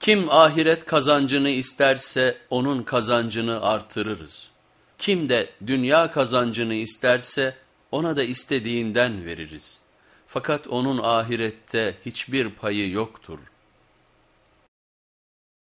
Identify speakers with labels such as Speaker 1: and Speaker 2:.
Speaker 1: Kim ahiret kazancını isterse onun kazancını artırırız. Kim de dünya kazancını isterse ona da istediğinden veririz. Fakat onun ahirette hiçbir payı yoktur.